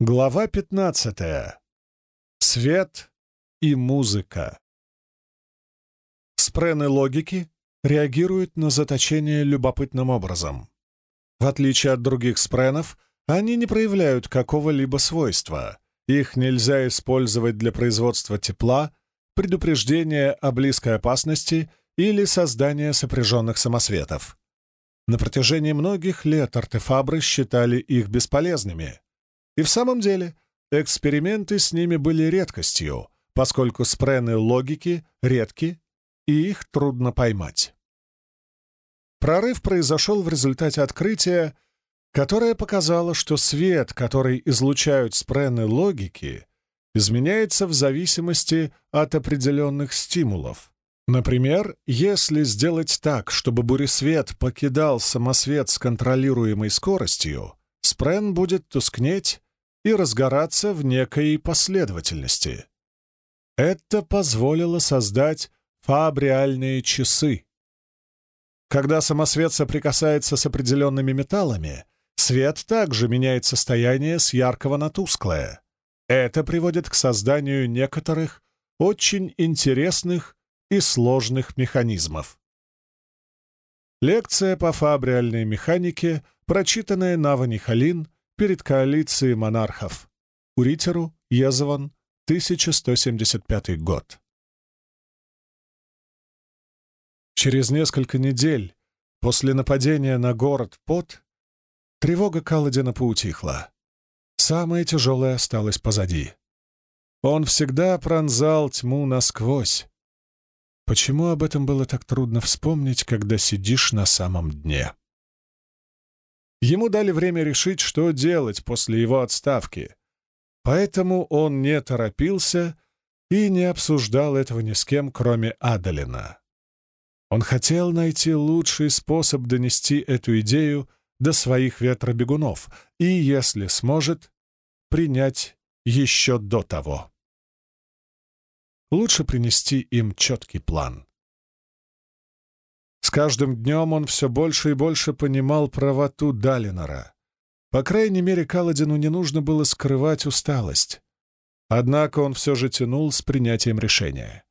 Глава 15. Свет и музыка. Спрены логики реагируют на заточение любопытным образом. В отличие от других спренов, они не проявляют какого-либо свойства. Их нельзя использовать для производства тепла, предупреждения о близкой опасности или создания сопряженных самосветов. На протяжении многих лет артефабры считали их бесполезными — и в самом деле, эксперименты с ними были редкостью, поскольку спрены логики редки, и их трудно поймать. Прорыв произошел в результате открытия, которое показало, что свет, который излучают спрены логики, изменяется в зависимости от определенных стимулов. Например, если сделать так, чтобы буресвет покидал самосвет с контролируемой скоростью, спрен будет тускнеть и разгораться в некой последовательности. Это позволило создать фабриальные часы. Когда самосвет соприкасается с определенными металлами, свет также меняет состояние с яркого на тусклое. Это приводит к созданию некоторых очень интересных и сложных механизмов. Лекция по фабриальной механике, прочитанная Нава Нихалин, перед коалицией монархов. Уритеру, Езован, 1175 год. Через несколько недель после нападения на город Пот тревога Каладина поутихла. Самое тяжелое осталось позади. Он всегда пронзал тьму насквозь. Почему об этом было так трудно вспомнить, когда сидишь на самом дне? Ему дали время решить, что делать после его отставки. Поэтому он не торопился и не обсуждал этого ни с кем, кроме Адалина. Он хотел найти лучший способ донести эту идею до своих ветробегунов и, если сможет, принять еще до того. Лучше принести им четкий план. С каждым днем он все больше и больше понимал правоту Далинора. По крайней мере, Каладину не нужно было скрывать усталость. Однако он все же тянул с принятием решения.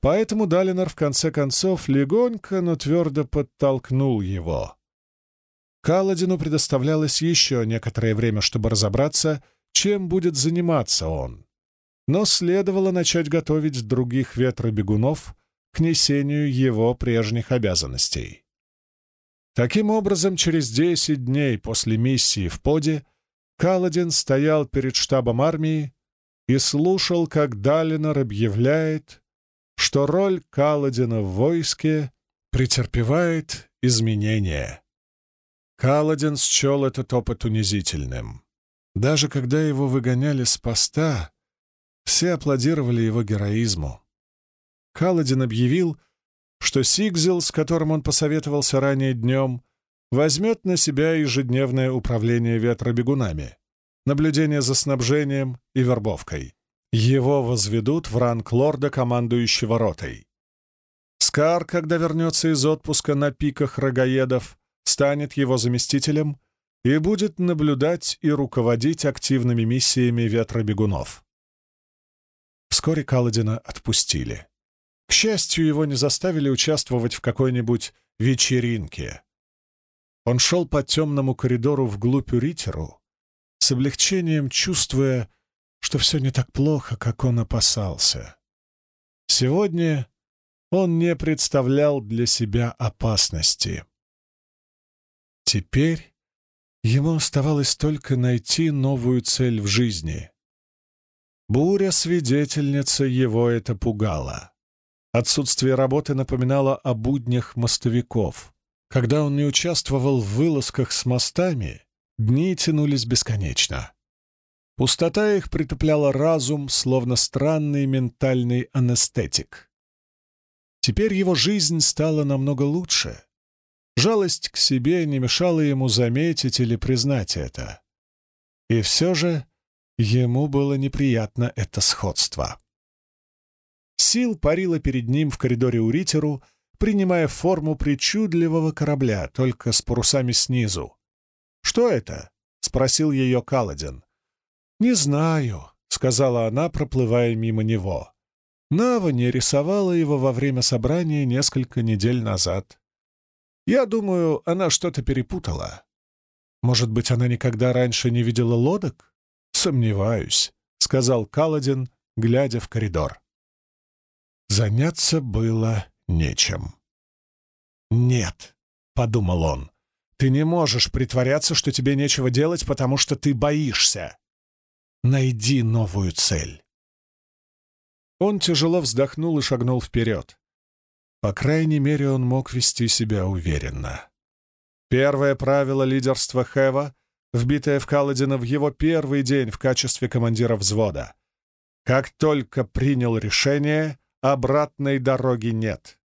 Поэтому Далинор в конце концов легонько, но твердо подтолкнул его. Каладину предоставлялось еще некоторое время, чтобы разобраться, чем будет заниматься он. Но следовало начать готовить других ветробегунов к несению его прежних обязанностей. Таким образом, через десять дней после миссии в Поде Каладин стоял перед штабом армии и слушал, как Далинор объявляет, что роль Каладина в войске претерпевает изменения. Каладин счел этот опыт унизительным. Даже когда его выгоняли с поста, все аплодировали его героизму. Каладин объявил, что Сигзил, с которым он посоветовался ранее днем, возьмет на себя ежедневное управление ветробегунами, наблюдение за снабжением и вербовкой. Его возведут в ранг лорда, командующего ротой. Скар, когда вернется из отпуска на пиках рогаедов, станет его заместителем и будет наблюдать и руководить активными миссиями ветробегунов. Вскоре Каладина отпустили. К счастью, его не заставили участвовать в какой-нибудь вечеринке. Он шел по темному коридору вглубь Уритеру, с облегчением чувствуя, что все не так плохо, как он опасался. Сегодня он не представлял для себя опасности. Теперь ему оставалось только найти новую цель в жизни. Буря-свидетельница его это пугала. Отсутствие работы напоминало о буднях мостовиков. Когда он не участвовал в вылазках с мостами, дни тянулись бесконечно. Пустота их притупляла разум, словно странный ментальный анестетик. Теперь его жизнь стала намного лучше. Жалость к себе не мешала ему заметить или признать это. И все же ему было неприятно это сходство. Сил парила перед ним в коридоре у Ритеру, принимая форму причудливого корабля, только с парусами снизу. «Что это?» — спросил ее Каладин. «Не знаю», — сказала она, проплывая мимо него. Нава не рисовала его во время собрания несколько недель назад. Я думаю, она что-то перепутала. Может быть, она никогда раньше не видела лодок? Сомневаюсь, — сказал Каладин, глядя в коридор. Заняться было нечем. «Нет», — подумал он, — «ты не можешь притворяться, что тебе нечего делать, потому что ты боишься. Найди новую цель». Он тяжело вздохнул и шагнул вперед. По крайней мере, он мог вести себя уверенно. Первое правило лидерства Хэва, вбитое в Каладина в его первый день в качестве командира взвода. Как только принял решение, обратной дороги нет.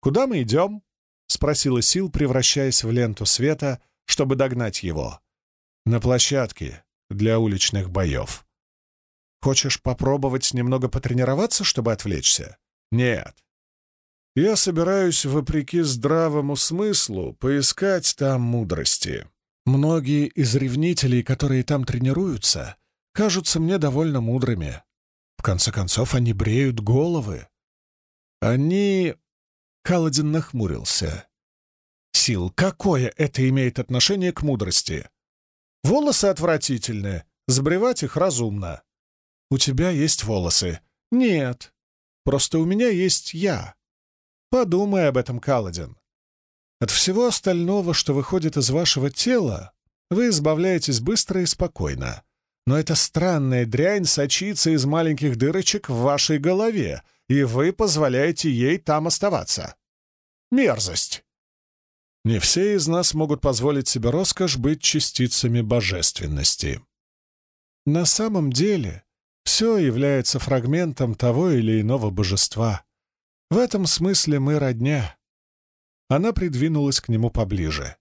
«Куда мы идем?» — спросила Сил, превращаясь в ленту света, чтобы догнать его. «На площадке для уличных боев». «Хочешь попробовать немного потренироваться, чтобы отвлечься?» «Нет. Я собираюсь, вопреки здравому смыслу, поискать там мудрости. Многие из ревнителей, которые там тренируются, кажутся мне довольно мудрыми. Конце концов, они бреют головы. Они... Каладин нахмурился. Сил, какое это имеет отношение к мудрости? Волосы отвратительные, сбривать их разумно. У тебя есть волосы. Нет, просто у меня есть я. Подумай об этом, Каладин. От всего остального, что выходит из вашего тела, вы избавляетесь быстро и спокойно. Но эта странная дрянь сочится из маленьких дырочек в вашей голове, и вы позволяете ей там оставаться. Мерзость! Не все из нас могут позволить себе роскошь быть частицами божественности. На самом деле все является фрагментом того или иного божества. В этом смысле мы родня. Она придвинулась к нему поближе.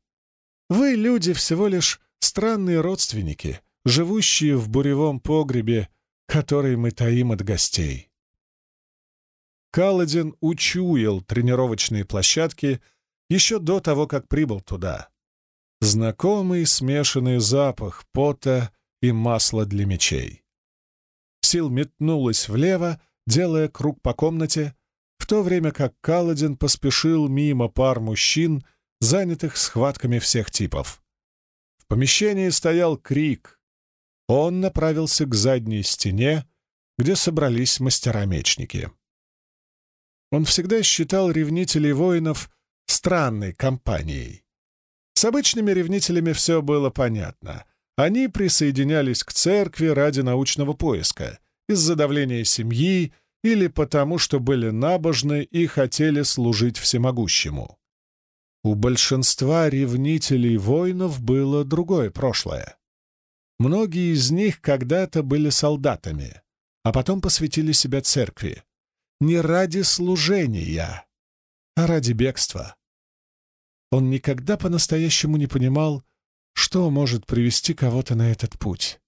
Вы, люди, всего лишь странные родственники, живущие в буревом погребе, который мы таим от гостей. Каладин учуял тренировочные площадки еще до того, как прибыл туда. Знакомый смешанный запах пота и масла для мечей. Сил метнулась влево, делая круг по комнате, в то время как Каладин поспешил мимо пар мужчин, занятых схватками всех типов. В помещении стоял крик. Он направился к задней стене, где собрались мастера-мечники. Он всегда считал ревнителей воинов странной компанией. С обычными ревнителями все было понятно. Они присоединялись к церкви ради научного поиска, из-за давления семьи или потому, что были набожны и хотели служить всемогущему. У большинства ревнителей воинов было другое прошлое. Многие из них когда-то были солдатами, а потом посвятили себя церкви. Не ради служения, а ради бегства. Он никогда по-настоящему не понимал, что может привести кого-то на этот путь.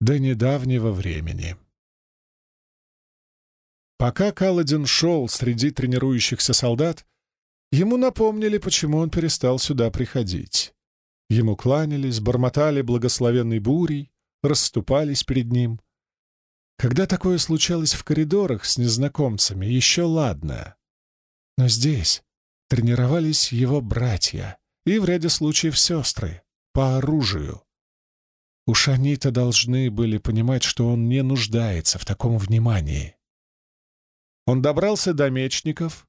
До недавнего времени. Пока Каладин шел среди тренирующихся солдат, ему напомнили, почему он перестал сюда приходить. Ему кланялись, бормотали благословенной бурей, расступались перед ним. Когда такое случалось в коридорах с незнакомцами, еще ладно. Но здесь тренировались его братья и в ряде случаев сестры по оружию. Уж они-то должны были понимать, что он не нуждается в таком внимании. Он добрался до мечников,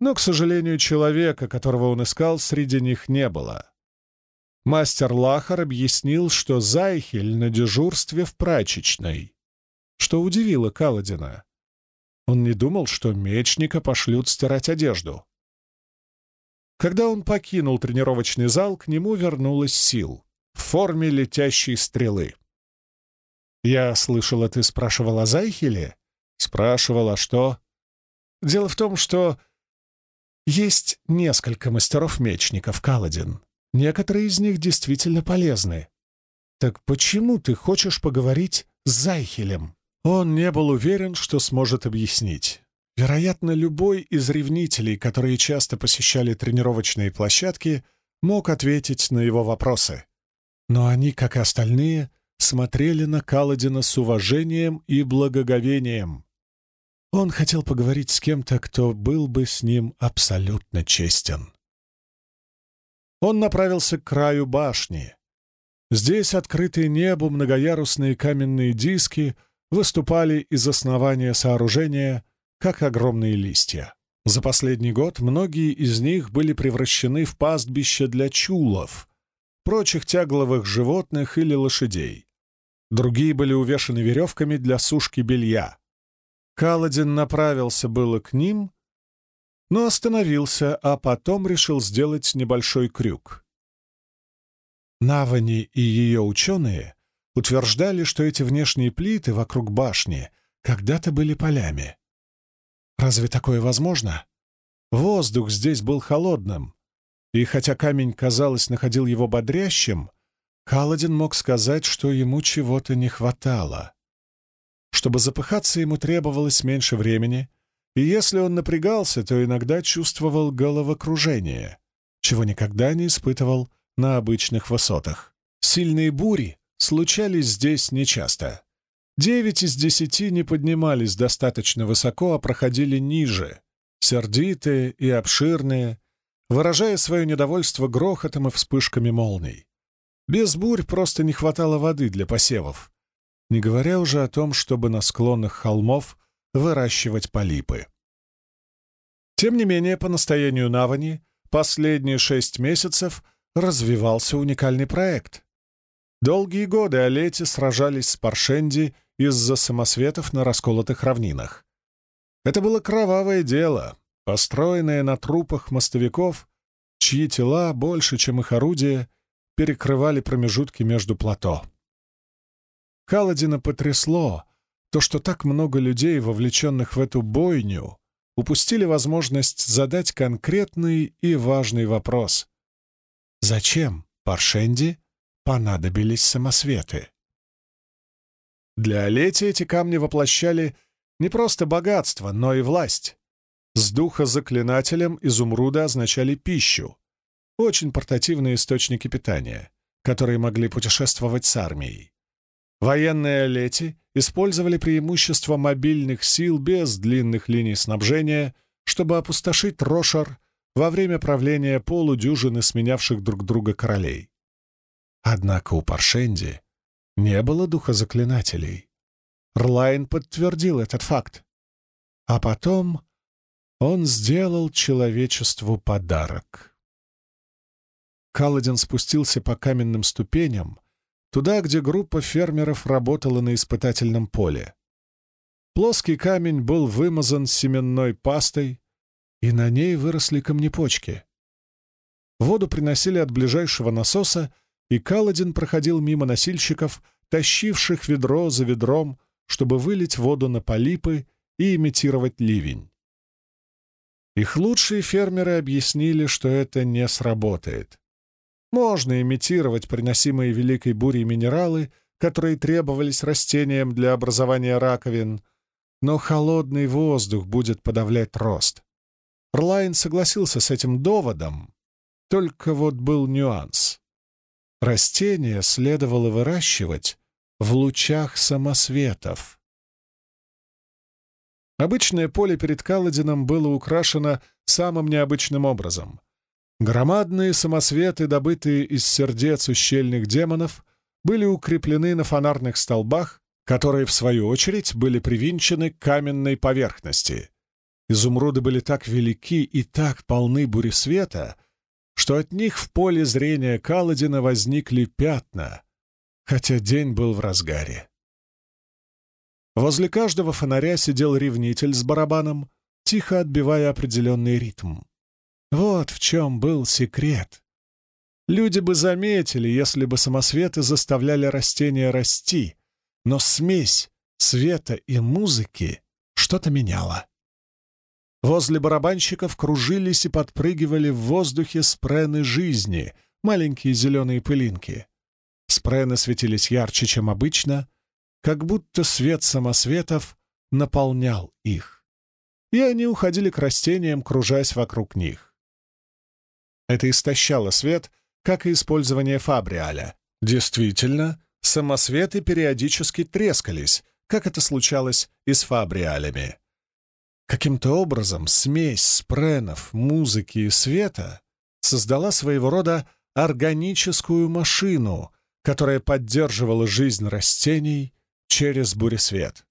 но, к сожалению, человека, которого он искал, среди них не было. Мастер Лахар объяснил, что Зайхель на дежурстве в прачечной, что удивило Каладина. Он не думал, что мечника пошлют стирать одежду. Когда он покинул тренировочный зал, к нему вернулась сил в форме летящей стрелы. «Я слышала, ты спрашивал о Зайхеле?» «Спрашивал, а что?» Дело в том, что есть несколько мастеров-мечников, Каладин. Некоторые из них действительно полезны. Так почему ты хочешь поговорить с Зайхелем? Он не был уверен, что сможет объяснить. Вероятно, любой из ревнителей, которые часто посещали тренировочные площадки, мог ответить на его вопросы. Но они, как и остальные, смотрели на Каладина с уважением и благоговением. Он хотел поговорить с кем-то, кто был бы с ним абсолютно честен. Он направился к краю башни. Здесь открытые небу многоярусные каменные диски выступали из основания сооружения, как огромные листья. За последний год многие из них были превращены в пастбище для чулов, прочих тягловых животных или лошадей. Другие были увешаны веревками для сушки белья. Каладин направился было к ним, но остановился, а потом решил сделать небольшой крюк. Навани и ее ученые утверждали, что эти внешние плиты вокруг башни когда-то были полями. Разве такое возможно? Воздух здесь был холодным, и хотя камень, казалось, находил его бодрящим, Каладин мог сказать, что ему чего-то не хватало. Чтобы запыхаться, ему требовалось меньше времени, и если он напрягался, то иногда чувствовал головокружение, чего никогда не испытывал на обычных высотах. Сильные бури случались здесь нечасто. Девять из десяти не поднимались достаточно высоко, а проходили ниже, сердитые и обширные, выражая свое недовольство грохотом и вспышками молний. Без бурь просто не хватало воды для посевов, не говоря уже о том, чтобы на склонах холмов выращивать полипы. Тем не менее, по настоянию Навани, последние шесть месяцев развивался уникальный проект. Долгие годы Олети сражались с Паршенди из-за самосветов на расколотых равнинах. Это было кровавое дело, построенное на трупах мостовиков, чьи тела, больше, чем их орудия, перекрывали промежутки между плато. Каладина потрясло то, что так много людей, вовлеченных в эту бойню, упустили возможность задать конкретный и важный вопрос. Зачем Паршенди понадобились самосветы? Для Олети эти камни воплощали не просто богатство, но и власть. С духа заклинателем изумруды означали пищу, очень портативные источники питания, которые могли путешествовать с армией. Военные Олети использовали преимущество мобильных сил без длинных линий снабжения, чтобы опустошить Рошар во время правления полудюжины сменявших друг друга королей. Однако у Паршенди не было духа заклинателей. Рлайн подтвердил этот факт. А потом он сделал человечеству подарок. Каладин спустился по каменным ступеням, туда, где группа фермеров работала на испытательном поле. Плоский камень был вымазан семенной пастой, и на ней выросли камнепочки. Воду приносили от ближайшего насоса, и Каладин проходил мимо носильщиков, тащивших ведро за ведром, чтобы вылить воду на полипы и имитировать ливень. Их лучшие фермеры объяснили, что это не сработает. Можно имитировать приносимые великой бурей минералы, которые требовались растениям для образования раковин, но холодный воздух будет подавлять рост. Рлайн согласился с этим доводом, только вот был нюанс. Растения следовало выращивать в лучах самосветов. Обычное поле перед Каладином было украшено самым необычным образом. Громадные самосветы, добытые из сердец ущельных демонов, были укреплены на фонарных столбах, которые, в свою очередь, были привинчены к каменной поверхности. Изумруды были так велики и так полны буресвета, что от них в поле зрения Каладина возникли пятна, хотя день был в разгаре. Возле каждого фонаря сидел ревнитель с барабаном, тихо отбивая определенный ритм. Вот в чем был секрет. Люди бы заметили, если бы самосветы заставляли растения расти, но смесь света и музыки что-то меняла. Возле барабанщиков кружились и подпрыгивали в воздухе спрены жизни, маленькие зеленые пылинки. Спрены светились ярче, чем обычно, как будто свет самосветов наполнял их. И они уходили к растениям, кружась вокруг них. Это истощало свет, как и использование фабриаля. Действительно, самосветы периодически трескались, как это случалось и с фабриалями. Каким-то образом смесь спренов, музыки и света создала своего рода органическую машину, которая поддерживала жизнь растений через буресвет.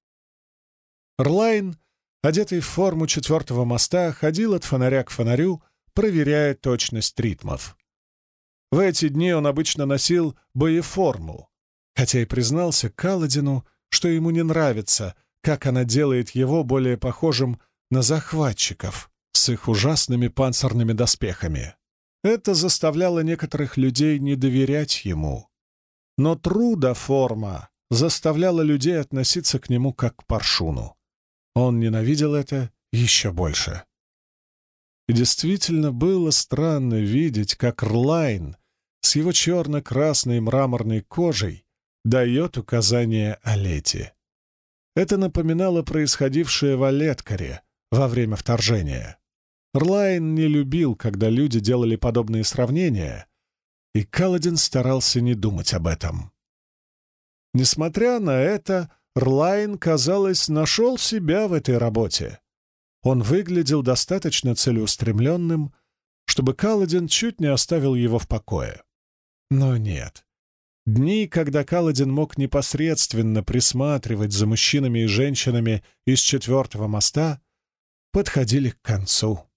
Рлайн, одетый в форму четвертого моста, ходил от фонаря к фонарю, проверяя точность ритмов. В эти дни он обычно носил боеформу, хотя и признался Каладину, что ему не нравится, как она делает его более похожим на захватчиков с их ужасными панцирными доспехами. Это заставляло некоторых людей не доверять ему. Но труда форма заставляла людей относиться к нему как к паршуну. Он ненавидел это еще больше. И действительно было странно видеть, как Рлайн с его черно-красной мраморной кожей дает указание о лете. Это напоминало происходившее в Олеткаре во время вторжения. Рлайн не любил, когда люди делали подобные сравнения, и Каладин старался не думать об этом. Несмотря на это, Рлайн, казалось, нашел себя в этой работе. Он выглядел достаточно целеустремленным, чтобы Каладин чуть не оставил его в покое. Но нет. Дни, когда Каладин мог непосредственно присматривать за мужчинами и женщинами из четвертого моста, подходили к концу.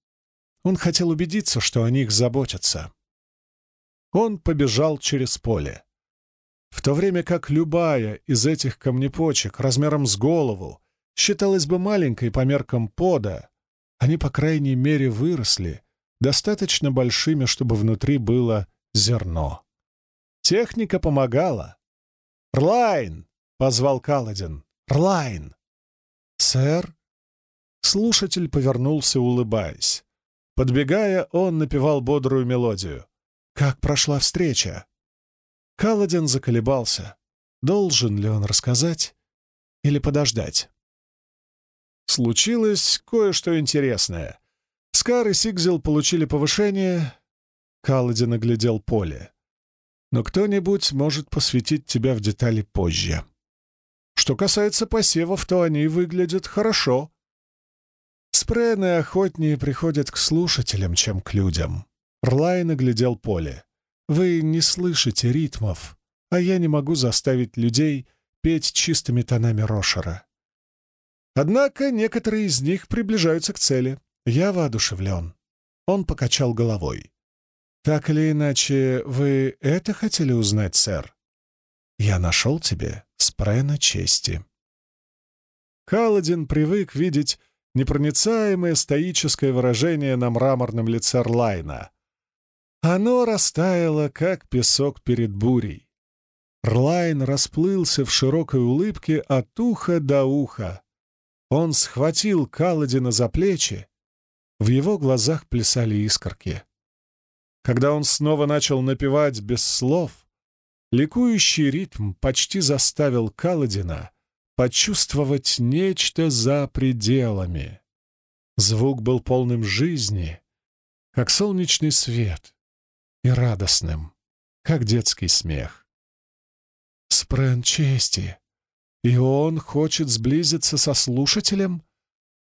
Он хотел убедиться, что о них заботятся. Он побежал через поле. В то время как любая из этих камнепочек размером с голову считалась бы маленькой по меркам пода, они, по крайней мере, выросли достаточно большими, чтобы внутри было зерно. Техника помогала. «Рлайн!» — позвал Каладин. «Рлайн!» «Сэр?» Слушатель повернулся, улыбаясь. Подбегая, он напевал бодрую мелодию. «Как прошла встреча?» Каладин заколебался. Должен ли он рассказать или подождать? Случилось кое-что интересное. Скар и Сигзел получили повышение. Каладин оглядел поле но кто-нибудь может посвятить тебя в детали позже. Что касается посевов, то они выглядят хорошо. Спрены охотнее приходят к слушателям, чем к людям. Рлай наглядел поле. Вы не слышите ритмов, а я не могу заставить людей петь чистыми тонами Рошера. Однако некоторые из них приближаются к цели. Я воодушевлен. Он покачал головой. «Так или иначе, вы это хотели узнать, сэр?» «Я нашел тебе спрена чести». Каладин привык видеть непроницаемое стоическое выражение на мраморном лице Рлайна. Оно растаяло, как песок перед бурей. Рлайн расплылся в широкой улыбке от уха до уха. Он схватил Каладина за плечи. В его глазах плясали искорки. Когда он снова начал напевать без слов, ликующий ритм почти заставил Каладина почувствовать нечто за пределами. Звук был полным жизни, как солнечный свет, и радостным, как детский смех. Спрен чести, и он хочет сблизиться со слушателем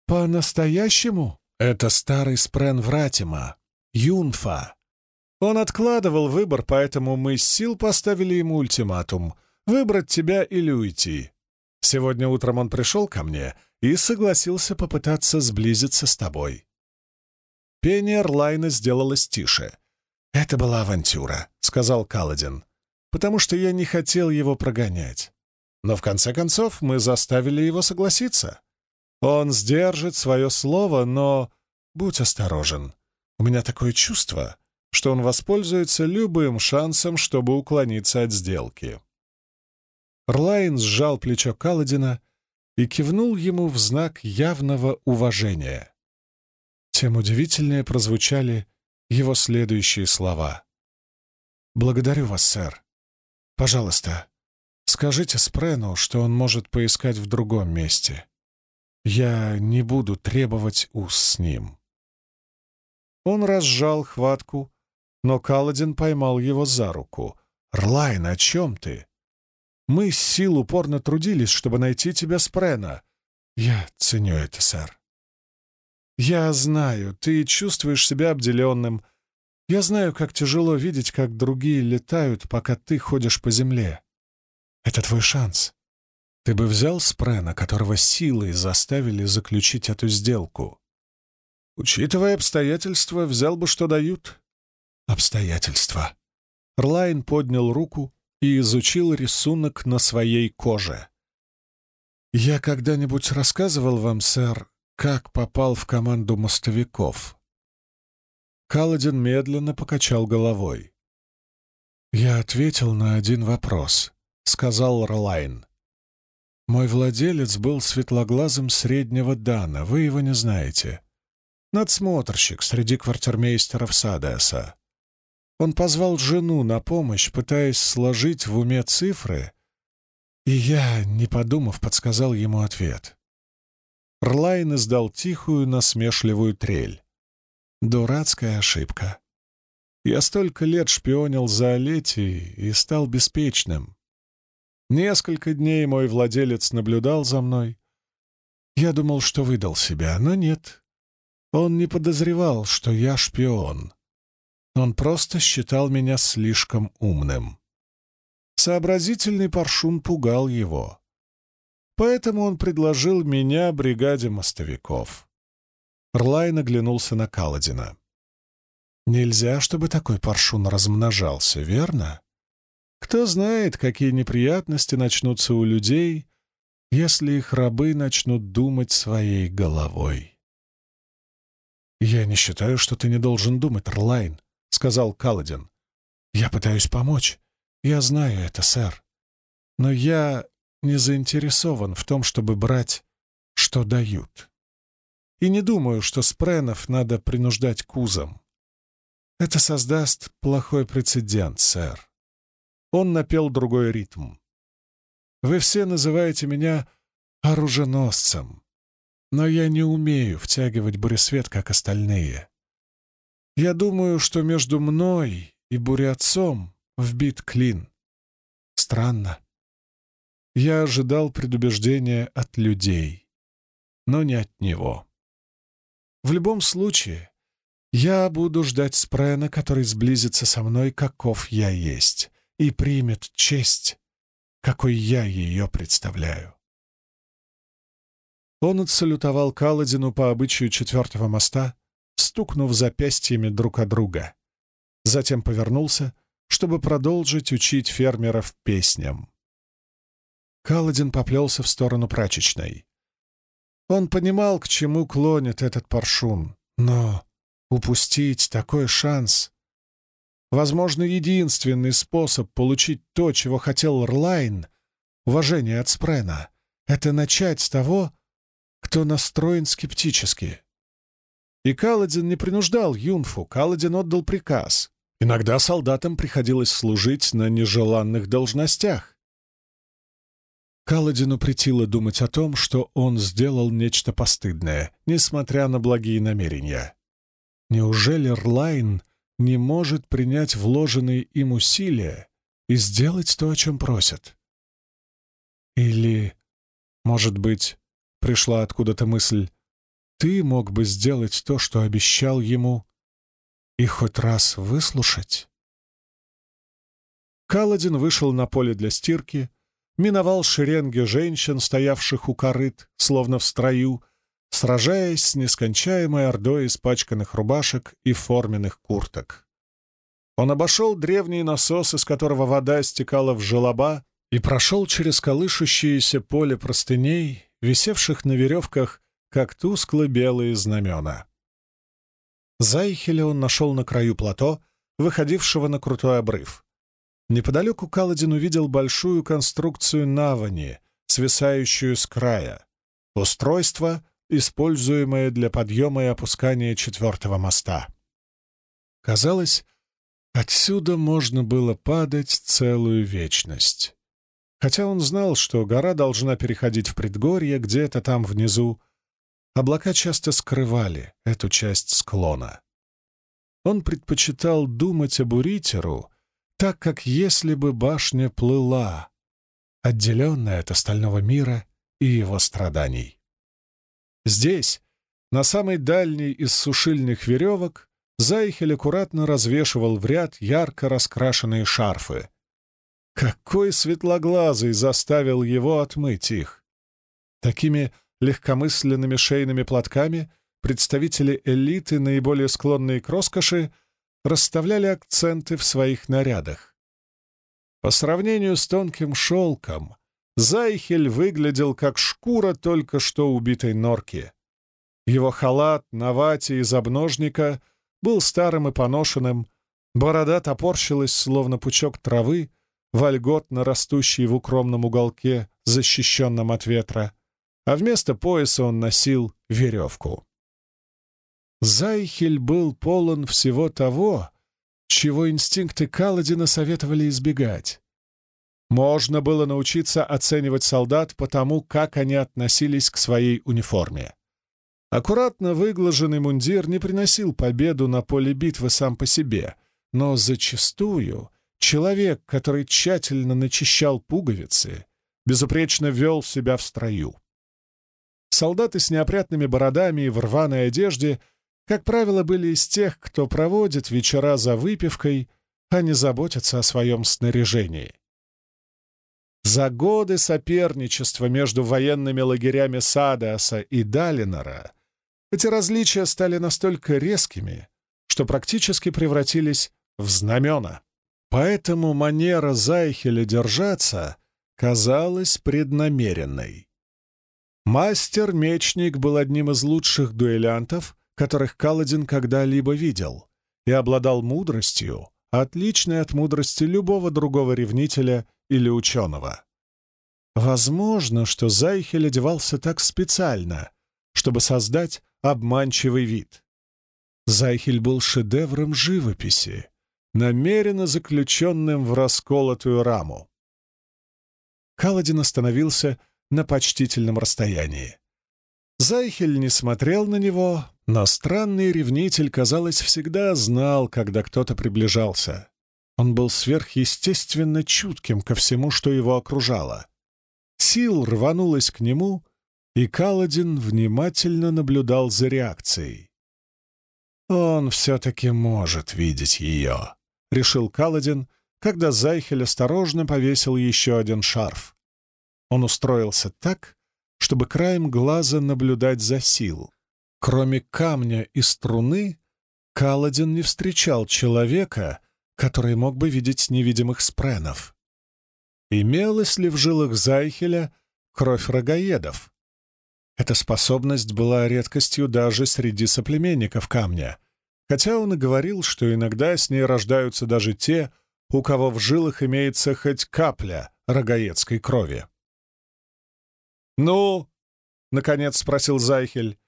по-настоящему. Это старый Спрен Вратима, Юнфа, он откладывал выбор, поэтому мы с сил поставили ему ультиматум — выбрать тебя или уйти. Сегодня утром он пришел ко мне и согласился попытаться сблизиться с тобой. Пение Эрлайна сделалось тише. «Это была авантюра», — сказал Каладин, «потому что я не хотел его прогонять. Но в конце концов мы заставили его согласиться. Он сдержит свое слово, но будь осторожен. У меня такое чувство, что он воспользуется любым шансом, чтобы уклониться от сделки. Рлайн сжал плечо Каладина и кивнул ему в знак явного уважения. Тем удивительнее прозвучали его следующие слова. «Благодарю вас, сэр. Пожалуйста, скажите Спрену, что он может поискать в другом месте. Я не буду требовать уз с ним». Он разжал хватку, но Каладин поймал его за руку. «Рлайн, о чем ты?» Мы с сил упорно трудились, чтобы найти тебя, Спрена. Я ценю это, сэр. Я знаю, ты чувствуешь себя обделенным. Я знаю, как тяжело видеть, как другие летают, пока ты ходишь по земле. Это твой шанс. Ты бы взял Спрена, которого силой заставили заключить эту сделку. Учитывая обстоятельства, взял бы, что дают. Обстоятельства. Рлайн поднял руку и изучил рисунок на своей коже. «Я когда-нибудь рассказывал вам, сэр, как попал в команду мостовиков?» Каладин медленно покачал головой. «Я ответил на один вопрос», — сказал Рлайн. «Мой владелец был светлоглазым среднего Дана, вы его не знаете. Надсмотрщик среди квартирмейстеров Садеса. Он позвал жену на помощь, пытаясь сложить в уме цифры, и я, не подумав, подсказал ему ответ. Рлайн издал тихую, насмешливую трель. Дурацкая ошибка. Я столько лет шпионил за Олети и стал беспечным. Несколько дней мой владелец наблюдал за мной. Я думал, что выдал себя, но нет. Он не подозревал, что я шпион. Он просто считал меня слишком умным. Сообразительный паршун пугал его. Поэтому он предложил меня бригаде мостовиков. Рлай наглянулся на Каладина. «Нельзя, чтобы такой паршун размножался, верно? Кто знает, какие неприятности начнутся у людей, если их рабы начнут думать своей головой». «Я не считаю, что ты не должен думать, Рлайн», — сказал Каладин. «Я пытаюсь помочь. Я знаю это, сэр. Но я не заинтересован в том, чтобы брать, что дают. И не думаю, что спренов надо принуждать к узам. Это создаст плохой прецедент, сэр». Он напел другой ритм. «Вы все называете меня оруженосцем, но я не умею втягивать буресвет, как остальные. Я думаю, что между мной и бурятцом вбит клин. Странно. Я ожидал предубеждения от людей, но не от него. В любом случае, я буду ждать Спрена, который сблизится со мной, каков я есть, и примет честь, какой я ее представляю. Он отсалютовал Каладину по обычаю четвертого моста стукнув запястьями друг о друга. Затем повернулся, чтобы продолжить учить фермеров песням. Каладин поплелся в сторону прачечной. Он понимал, к чему клонит этот паршун, но упустить такой шанс... Возможно, единственный способ получить то, чего хотел Рлайн, уважение от Спрена, это начать с того, кто настроен скептически. И Каладин не принуждал Юнфу, Каладин отдал приказ. Иногда солдатам приходилось служить на нежеланных должностях. Каладину притило думать о том, что он сделал нечто постыдное, несмотря на благие намерения. Неужели Рлайн не может принять вложенные им усилия и сделать то, о чем просят? Или, может быть, пришла откуда-то мысль, ты мог бы сделать то, что обещал ему, и хоть раз выслушать. Каладин вышел на поле для стирки, миновал шеренги женщин, стоявших у корыт, словно в строю, сражаясь с нескончаемой ордой испачканных рубашек и форменных курток. Он обошел древний насос, из которого вода стекала в желоба, и прошел через колышущееся поле простыней, висевших на веревках как тускло-белые знамена. Зайхеля он нашел на краю плато, выходившего на крутой обрыв. Неподалеку Каладин увидел большую конструкцию навани, свисающую с края. Устройство, используемое для подъема и опускания четвертого моста. Казалось, отсюда можно было падать целую вечность. Хотя он знал, что гора должна переходить в предгорье где-то там внизу, Облака часто скрывали эту часть склона. Он предпочитал думать об Уритеру так, как если бы башня плыла, отделенное от остального мира и его страданий. Здесь, на самой дальней из сушильных веревок, Зайхель аккуратно развешивал в ряд ярко раскрашенные шарфы. Какой светлоглазый заставил его отмыть их! Такими легкомысленными шейными платками представители элиты, наиболее склонные к роскоши, расставляли акценты в своих нарядах. По сравнению с тонким шелком, Зайхель выглядел как шкура только что убитой норки. Его халат на вате из обножника был старым и поношенным, борода топорщилась, словно пучок травы, вольготно растущий в укромном уголке, защищенном от ветра, а вместо пояса он носил веревку. Зайхель был полон всего того, чего инстинкты Каладина советовали избегать. Можно было научиться оценивать солдат по тому, как они относились к своей униформе. Аккуратно выглаженный мундир не приносил победу на поле битвы сам по себе, но зачастую человек, который тщательно начищал пуговицы, безупречно вел себя в строю. Солдаты с неопрятными бородами и в рваной одежде, как правило, были из тех, кто проводит вечера за выпивкой, а не заботится о своем снаряжении. За годы соперничества между военными лагерями Садаса и Далинора эти различия стали настолько резкими, что практически превратились в знамена. Поэтому манера Зайхеля держаться казалась преднамеренной. Мастер-мечник был одним из лучших дуэлянтов, которых Каладин когда-либо видел, и обладал мудростью, отличной от мудрости любого другого ревнителя или ученого. Возможно, что Зайхель одевался так специально, чтобы создать обманчивый вид. Зайхель был шедевром живописи, намеренно заключенным в расколотую раму. Каладин остановился на почтительном расстоянии. Зайхель не смотрел на него, но странный ревнитель, казалось, всегда знал, когда кто-то приближался. Он был сверхъестественно чутким ко всему, что его окружало. Сил рванулась к нему, и Каладин внимательно наблюдал за реакцией. «Он все-таки может видеть ее», — решил Каладин, когда Зайхель осторожно повесил еще один шарф. Он устроился так, чтобы краем глаза наблюдать за сил. Кроме камня и струны, Каладин не встречал человека, который мог бы видеть невидимых спренов. Имелась ли в жилах Зайхеля кровь рогаедов? Эта способность была редкостью даже среди соплеменников камня, хотя он и говорил, что иногда с ней рождаются даже те, у кого в жилах имеется хоть капля рогаедской крови. «Ну?» — наконец спросил Зайхель.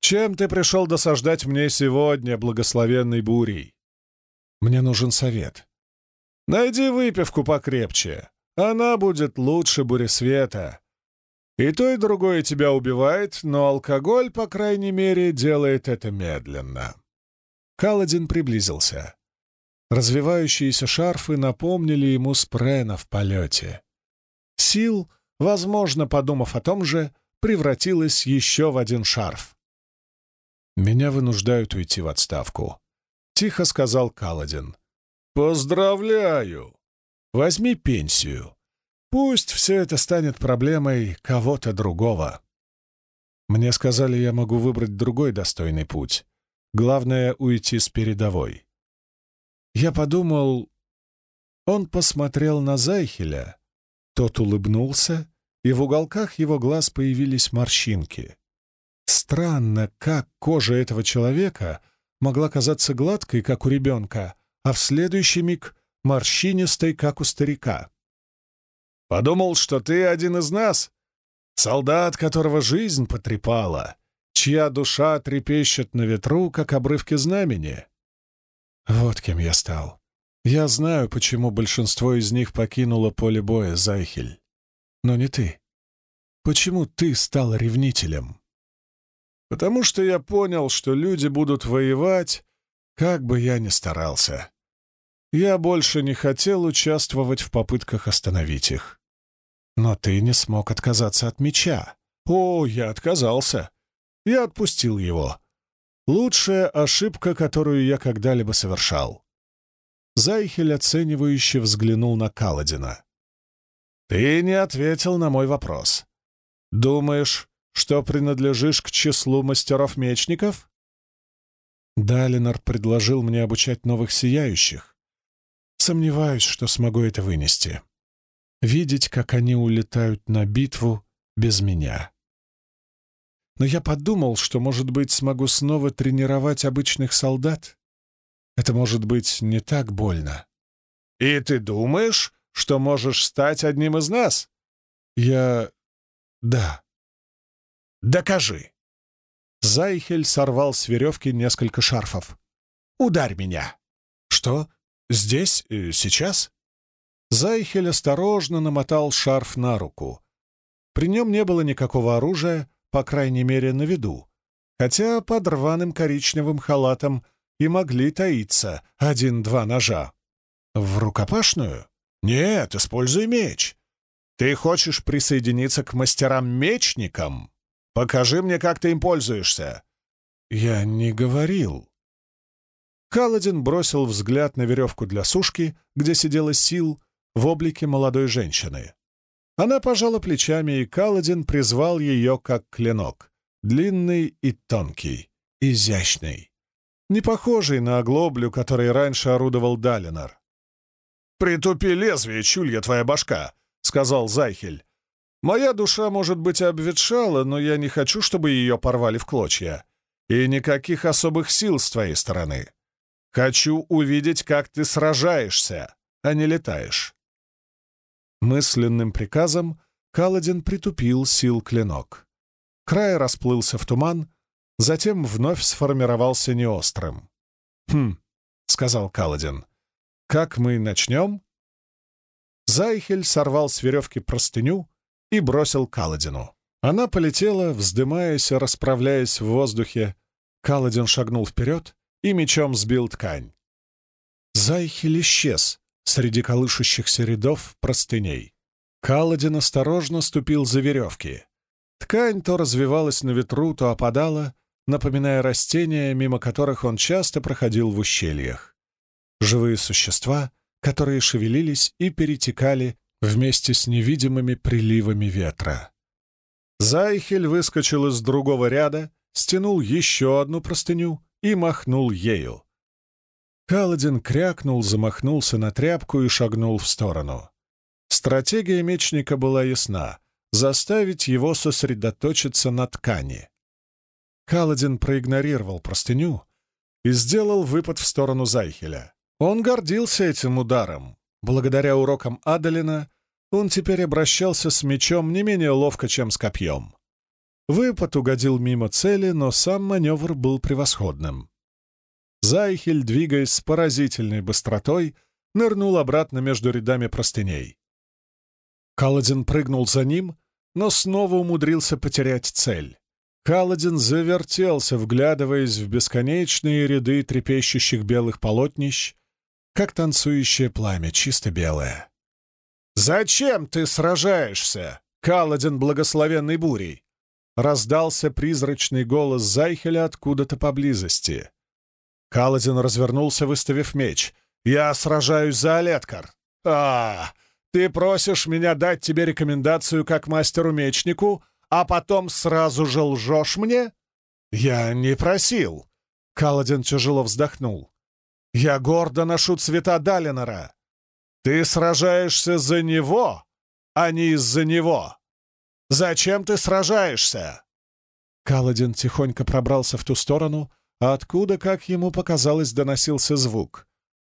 «Чем ты пришел досаждать мне сегодня, благословенной бурей?» «Мне нужен совет». «Найди выпивку покрепче. Она будет лучше буресвета. И то, и другое тебя убивает, но алкоголь, по крайней мере, делает это медленно». Каладин приблизился. Развивающиеся шарфы напомнили ему спрена в полете. Сил, возможно, подумав о том же, превратилась еще в один шарф. «Меня вынуждают уйти в отставку», — тихо сказал Каладин. «Поздравляю! Возьми пенсию. Пусть все это станет проблемой кого-то другого. Мне сказали, я могу выбрать другой достойный путь. Главное — уйти с передовой. Я подумал... Он посмотрел на Зайхеля. Тот улыбнулся, и в уголках его глаз появились морщинки. Странно, как кожа этого человека могла казаться гладкой, как у ребенка, а в следующий миг — морщинистой, как у старика. Подумал, что ты один из нас, солдат, которого жизнь потрепала, чья душа трепещет на ветру, как обрывки знамени. Вот кем я стал. Я знаю, почему большинство из них покинуло поле боя, Зайхель. Но не ты. Почему ты стал ревнителем? Потому что я понял, что люди будут воевать, как бы я ни старался. Я больше не хотел участвовать в попытках остановить их. Но ты не смог отказаться от меча. О, я отказался. Я отпустил его. Лучшая ошибка, которую я когда-либо совершал. Зайхель оценивающе взглянул на Каладина. «Ты не ответил на мой вопрос. Думаешь, что принадлежишь к числу мастеров-мечников?» Далинор предложил мне обучать новых сияющих. Сомневаюсь, что смогу это вынести. Видеть, как они улетают на битву без меня. Но я подумал, что, может быть, смогу снова тренировать обычных солдат. Это может быть не так больно. «И ты думаешь, что можешь стать одним из нас?» «Я... да». «Докажи!» Зайхель сорвал с веревки несколько шарфов. «Ударь меня!» «Что? Здесь? Э, сейчас?» Зайхель осторожно намотал шарф на руку. При нем не было никакого оружия, по крайней мере, на виду, хотя под рваным коричневым халатом и могли таиться один-два ножа. В рукопашную? Нет, используй меч. Ты хочешь присоединиться к мастерам-мечникам? Покажи мне, как ты им пользуешься. Я не говорил. Каладин бросил взгляд на веревку для сушки, где сидела Сил в облике молодой женщины. Она пожала плечами, и Каладин призвал ее как клинок. Длинный и тонкий, изящный. Не похожий на оглоблю, которой раньше орудовал Далинар. «Притупи лезвие, чулья твоя башка», — сказал Зайхель. «Моя душа, может быть, обветшала, но я не хочу, чтобы ее порвали в клочья. И никаких особых сил с твоей стороны. Хочу увидеть, как ты сражаешься, а не летаешь. Мысленным приказом Каладин притупил сил клинок. Край расплылся в туман, затем вновь сформировался неострым. «Хм», — сказал Каладин, — «как мы начнем?» Зайхель сорвал с веревки простыню и бросил Каладину. Она полетела, вздымаясь расправляясь в воздухе. Каладин шагнул вперед и мечом сбил ткань. Зайхель исчез, среди колышущихся рядов простыней. Каладин осторожно ступил за веревки. Ткань то развивалась на ветру, то опадала, напоминая растения, мимо которых он часто проходил в ущельях. Живые существа, которые шевелились и перетекали вместе с невидимыми приливами ветра. Зайхель выскочил из другого ряда, стянул еще одну простыню и махнул ею. Каладин крякнул, замахнулся на тряпку и шагнул в сторону. Стратегия мечника была ясна — заставить его сосредоточиться на ткани. Каладин проигнорировал простыню и сделал выпад в сторону Зайхеля. Он гордился этим ударом. Благодаря урокам Адалина он теперь обращался с мечом не менее ловко, чем с копьем. Выпад угодил мимо цели, но сам маневр был превосходным. Зайхель, двигаясь с поразительной быстротой, нырнул обратно между рядами простыней. Каладин прыгнул за ним, но снова умудрился потерять цель. Каладин завертелся, вглядываясь в бесконечные ряды трепещущих белых полотнищ, как танцующее пламя, чисто белое. «Зачем ты сражаешься, Каладин благословенной бурей?» Раздался призрачный голос Зайхеля откуда-то поблизости. Каладин развернулся, выставив меч. «Я сражаюсь за Олеткар!» «А, ты просишь меня дать тебе рекомендацию как мастеру-мечнику, а потом сразу же лжешь мне?» «Я не просил!» Каладин тяжело вздохнул. «Я гордо ношу цвета Далинора. Ты сражаешься за него, а не из-за него. Зачем ты сражаешься?» Каладин тихонько пробрался в ту сторону, откуда, как ему показалось, доносился звук.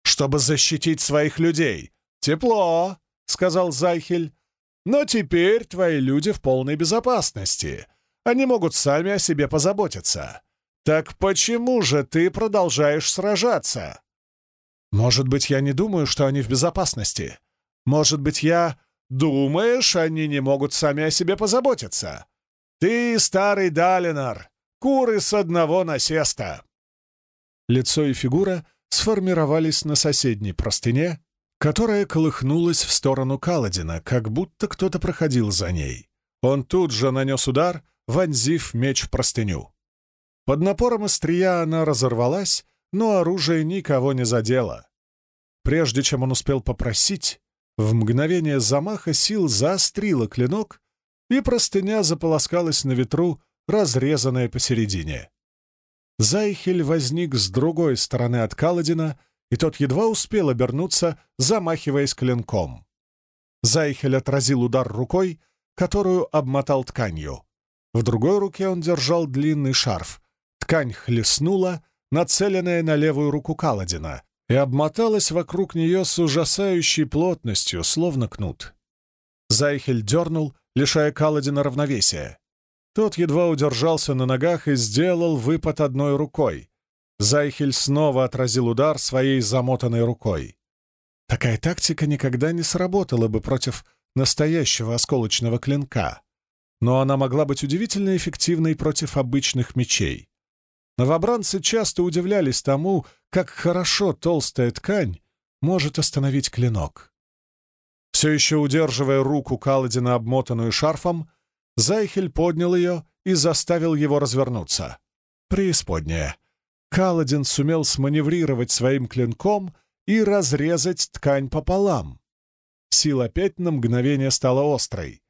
«Чтобы защитить своих людей! Тепло!» — сказал Зайхель. «Но теперь твои люди в полной безопасности. Они могут сами о себе позаботиться. Так почему же ты продолжаешь сражаться?» «Может быть, я не думаю, что они в безопасности. Может быть, я...» «Думаешь, они не могут сами о себе позаботиться? Ты старый Далинар, Куры с одного насеста!» Лицо и фигура сформировались на соседней простыне. которая колыхнулась в сторону Каладина, как будто кто-то проходил за ней. Он тут же нанес удар, вонзив меч в простыню. Под напором острия она разорвалась, но оружие никого не задело. Прежде чем он успел попросить, в мгновение замаха сил заострила клинок, и простыня заполоскалась на ветру, разрезанная посередине. Зайхель возник с другой стороны от Каладина, и тот едва успел обернуться, замахиваясь клинком. Зайхель отразил удар рукой, которую обмотал тканью. В другой руке он держал длинный шарф. Ткань хлестнула, нацеленная на левую руку Каладина, и обмоталась вокруг нее с ужасающей плотностью, словно кнут. Зайхель дернул, лишая Каладина равновесия. Тот едва удержался на ногах и сделал выпад одной рукой. Зайхель снова отразил удар своей замотанной рукой. Такая тактика никогда не сработала бы против настоящего осколочного клинка, но она могла быть удивительно эффективной против обычных мечей. Новобранцы часто удивлялись тому, как хорошо толстая ткань может остановить клинок. Все еще удерживая руку Каладина, обмотанную шарфом, Зайхель поднял ее и заставил его развернуться. Преисподняя. Каладин сумел сманеврировать своим клинком и разрезать ткань пополам. Сила опять на мгновение стала острой.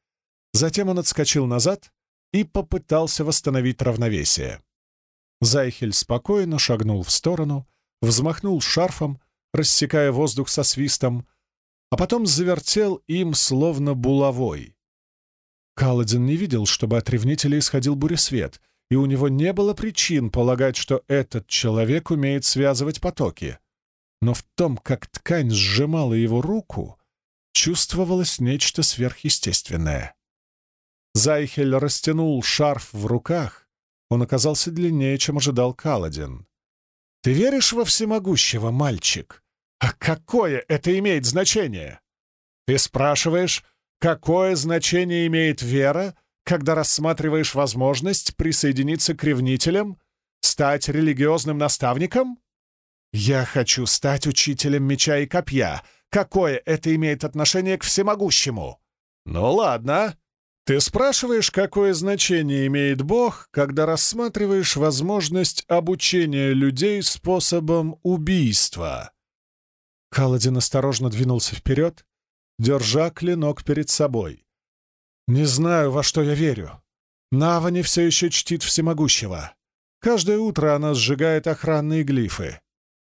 Затем он отскочил назад и попытался восстановить равновесие. Зайхель спокойно шагнул в сторону, взмахнул шарфом, рассекая воздух со свистом, а потом завертел им словно булавой. Каладин не видел, чтобы от ревнителя исходил буресвет, и у него не было причин полагать, что этот человек умеет связывать потоки. Но в том, как ткань сжимала его руку, чувствовалось нечто сверхъестественное. Зайхель растянул шарф в руках, он оказался длиннее, чем ожидал Каладин. «Ты веришь во всемогущего, мальчик? А какое это имеет значение? Ты спрашиваешь, какое значение имеет вера, когда рассматриваешь возможность присоединиться к ревнителям, стать религиозным наставником? Я хочу стать учителем меча и копья. Какое это имеет отношение к всемогущему? Ну ладно, ты спрашиваешь, какое значение имеет Бог, когда рассматриваешь возможность обучения людей способом убийства. Каладин осторожно двинулся вперед, держа клинок перед собой. «Не знаю, во что я верю. Навани все еще чтит всемогущего. Каждое утро она сжигает охранные глифы.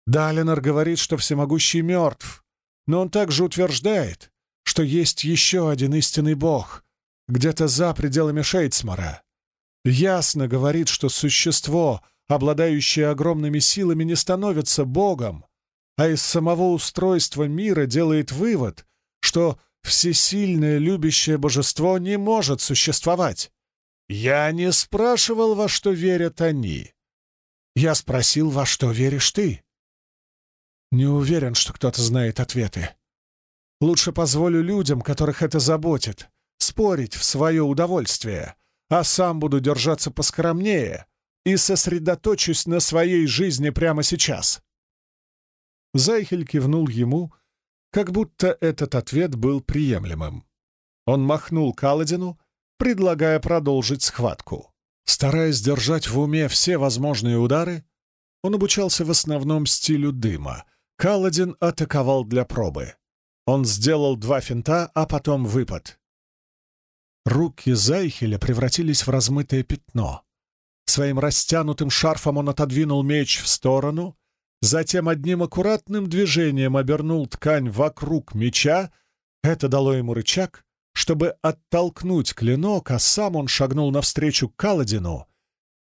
Далинор говорит, что всемогущий мертв, но он также утверждает, что есть еще один истинный бог — где-то за пределами Шейдсмара. Ясно говорит, что существо, обладающее огромными силами, не становится богом, а из самого устройства мира делает вывод, что всесильное любящее божество не может существовать. Я не спрашивал, во что верят они. Я спросил, во что веришь ты. Не уверен, что кто-то знает ответы. Лучше позволю людям, которых это заботит, спорить в свое удовольствие, а сам буду держаться поскромнее и сосредоточусь на своей жизни прямо сейчас. Зайхель кивнул ему, как будто этот ответ был приемлемым. Он махнул Каладину, предлагая продолжить схватку. Стараясь держать в уме все возможные удары, он обучался в основном стилю дыма. Каладин атаковал для пробы. Он сделал два финта, а потом выпад. Руки Зайхеля превратились в размытое пятно. Своим растянутым шарфом он отодвинул меч в сторону, затем одним аккуратным движением обернул ткань вокруг меча. Это дало ему рычаг, чтобы оттолкнуть клинок, а сам он шагнул навстречу Каладину,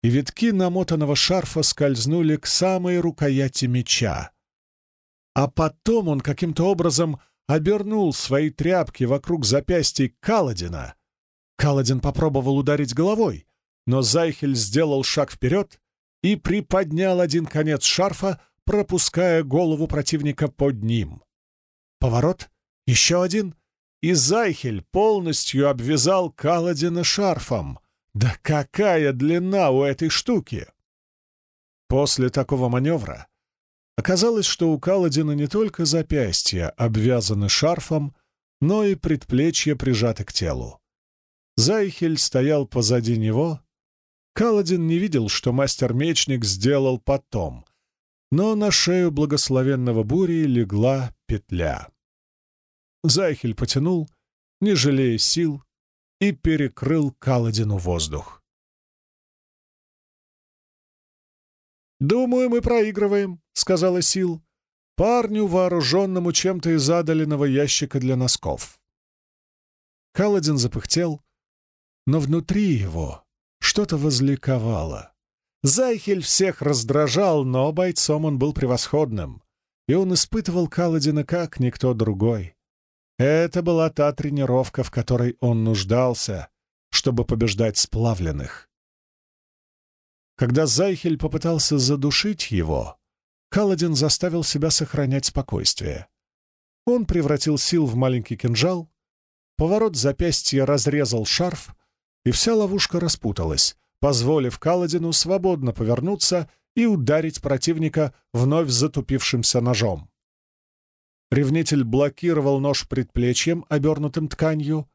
и витки намотанного шарфа скользнули к самой рукояти меча. А потом он каким-то образом обернул свои тряпки вокруг запястья Каладина — Каладин попробовал ударить головой, но Зайхель сделал шаг вперед и приподнял один конец шарфа, пропуская голову противника под ним. Поворот, еще один, и Зайхель полностью обвязал Каладина шарфом. Да какая длина у этой штуки! После такого маневра Оказалось, что у Каладина не только запястья обвязаны шарфом, но и предплечья прижаты к телу. Зайхель стоял позади него. Каладин не видел, что мастер-мечник сделал потом, но на шею благословенного бури легла петля. Зайхель потянул, не жалея сил, и перекрыл Каладину воздух. «Думаю, мы проигрываем», — сказала Сил, парню, вооруженному чем-то из адаленного ящика для носков. Каладин запыхтел, но внутри его что-то возликовало. Зайхель всех раздражал, но бойцом он был превосходным, и он испытывал Каладина как никто другой. Это была та тренировка, в которой он нуждался, чтобы побеждать сплавленных. Когда Зайхель попытался задушить его, Каладин заставил себя сохранять спокойствие. Он превратил сил в маленький кинжал, поворот запястья разрезал шарф, и вся ловушка распуталась, позволив Каладину свободно повернуться и ударить противника вновь затупившимся ножом. Ревнитель блокировал нож предплечьем, обернутым тканью.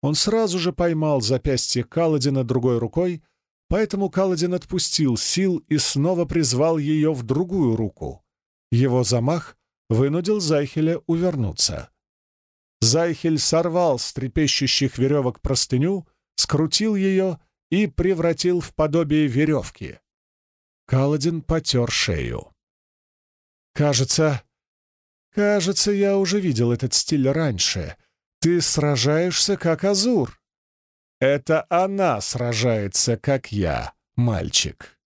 Он сразу же поймал запястье Каладина другой рукой, поэтому Каладин отпустил сил и снова призвал ее в другую руку. Его замах вынудил Зайхеля увернуться. Зайхель сорвал с трепещущих веревок простыню, скрутил ее и превратил в подобие веревки. Каладин потер шею. «Кажется, кажется, я уже видел этот стиль раньше. Ты сражаешься, как Азур». «Это она сражается, как я, мальчик».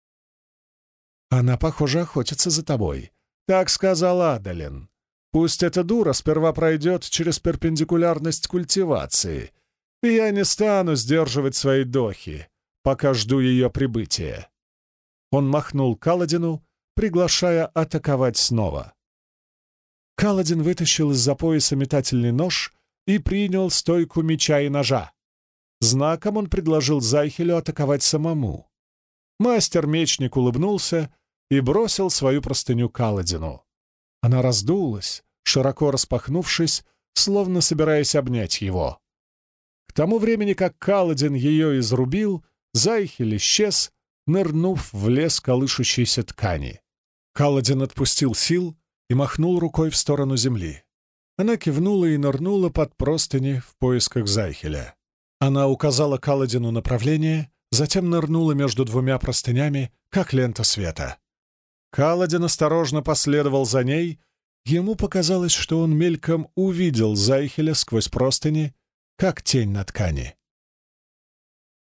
«Она, похоже, охотится за тобой», — так сказал Адалин. «Пусть эта дура сперва пройдет через перпендикулярность культивации, и я не стану сдерживать свои дохи, пока жду ее прибытия». Он махнул Каладину, приглашая атаковать снова. Каладин вытащил из-за пояса метательный нож и принял стойку меча и ножа. Знаком он предложил Зайхелю атаковать самому. Мастер-мечник улыбнулся и бросил свою простыню Каладину. Она раздулась, широко распахнувшись, словно собираясь обнять его. К тому времени, как Каладин ее изрубил, Зайхель исчез, нырнув в лес колышущейся ткани. Каладин отпустил сил и махнул рукой в сторону земли. Она кивнула и нырнула под простыни в поисках Зайхеля. Она указала Каладину направление, затем нырнула между двумя простынями, как лента света. Каладин осторожно последовал за ней. Ему показалось, что он мельком увидел Зайхеля сквозь простыни, как тень на ткани.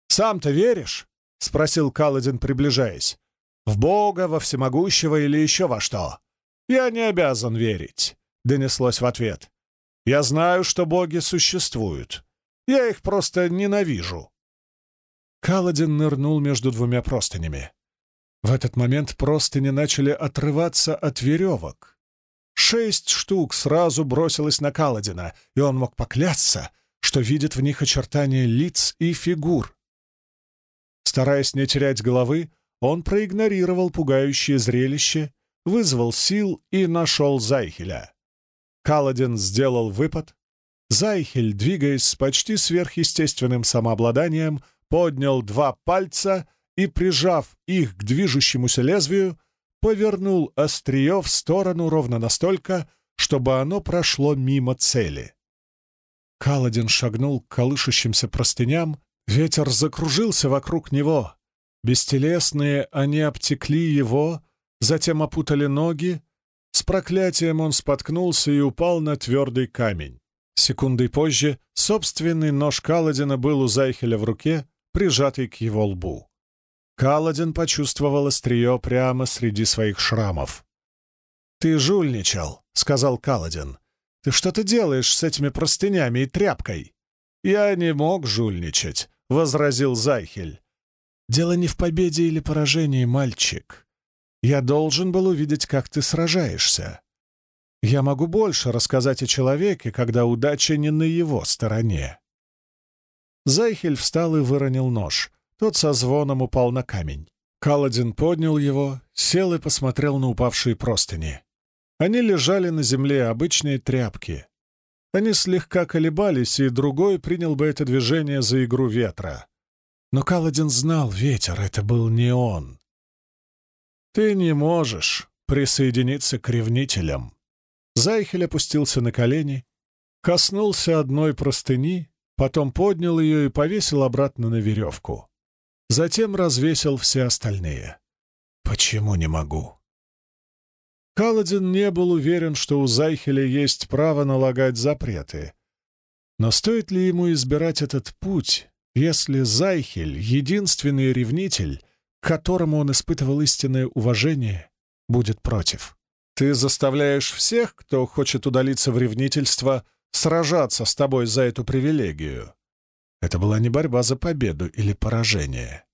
«Сам-то веришь?» — спросил Каладин, приближаясь. «В Бога, во всемогущего или еще во что?» «Я не обязан верить», — донеслось в ответ. «Я знаю, что боги существуют. Я их просто ненавижу». Каладин нырнул между двумя простынями. В этот момент простыни начали отрываться от веревок. Шесть штук сразу бросилось на Каладина, и он мог поклясться, что видит в них очертания лиц и фигур. Стараясь не терять головы, он проигнорировал пугающее зрелище, вызвал сил и нашел Зайхеля. Каладин сделал выпад. Зайхель, двигаясь с почти сверхъестественным самообладанием, поднял два пальца и, прижав их к движущемуся лезвию, повернул острие в сторону ровно настолько, чтобы оно прошло мимо цели. Каладин шагнул к колышущимся простыням Ветер закружился вокруг него. Бестелесные они обтекли его, затем опутали ноги. С проклятием он споткнулся и упал на твердый камень. Секундой позже собственный нож Каладина был у Зайхеля в руке, прижатый к его лбу. Каладин почувствовал острие прямо среди своих шрамов. «Ты жульничал», — сказал Каладин. «Ты что-то делаешь с этими простынями и тряпкой?» «Я не мог жульничать возразил Зайхель. «Дело не в победе или поражении, мальчик. Я должен был увидеть, как ты сражаешься. Я могу больше рассказать о человеке, когда удача не на его стороне». Зайхель встал и выронил нож. Тот со звоном упал на камень. Каладин поднял его, сел и посмотрел на упавшие простыни. Они лежали на земле, обычные тряпки. Они слегка колебались, и другой принял бы это движение за игру ветра. Но Каладин знал ветер, это был не он. «Ты не можешь присоединиться к ревнителям». Зайхель опустился на колени, коснулся одной простыни, потом поднял ее и повесил обратно на веревку. Затем развесил все остальные. «Почему не могу?» Каладин не был уверен, что у Зайхеля есть право налагать запреты. Но стоит ли ему избирать этот путь, если Зайхель — единственный ревнитель, к которому он испытывал истинное уважение, будет против? Ты заставляешь всех, кто хочет удалиться в ревнительство, сражаться с тобой за эту привилегию. Это была не борьба за победу или поражение.